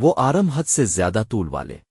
وہ آرم حد سے زیادہ طول والے۔